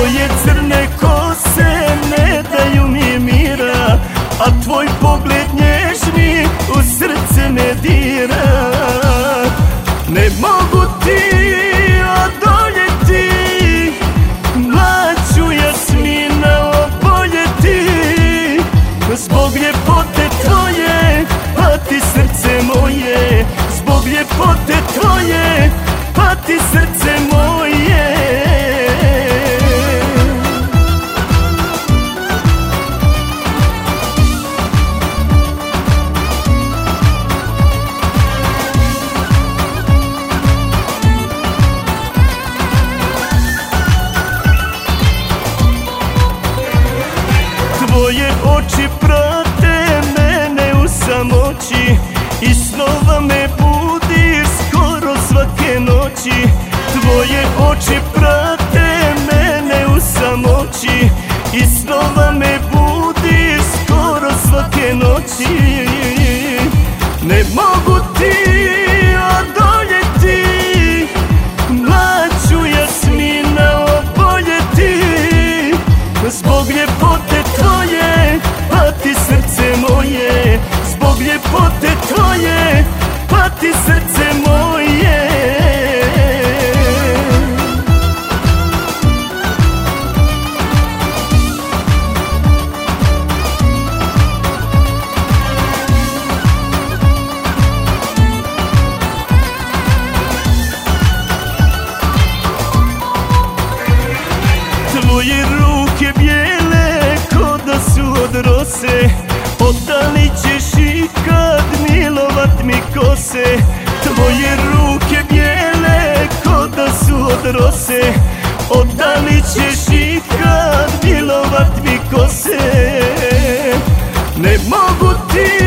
Tvoje crne kose ne daju mi mira A tvoj pogled nježni u srce ne dira. Ne mogu ti odoljeti Mlaću jasmina oboljeti. Zbog ljepote tvoje pati srce moje Zbog ljepote noći. Tvoje oči prate mene u samoći. I snova me budiš skoro svake noći. Ne mogu ti odoljeti. Mlađu jasmina oboljeti. Srce moje. Zbog ljepote tvoje pati srce Tvoje ruke bijele ko da su od rose Odali ćeš i kad milovat mi kose. Tvoje ruke bijele ko da su od rose Odali ćeš i kad milovat mi kose. Ne mogu ti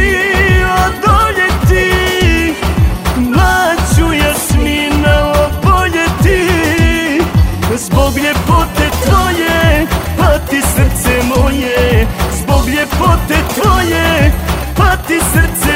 Zbog ljepote tvoje pati srce moje Zbog ljepote tvoje pati srce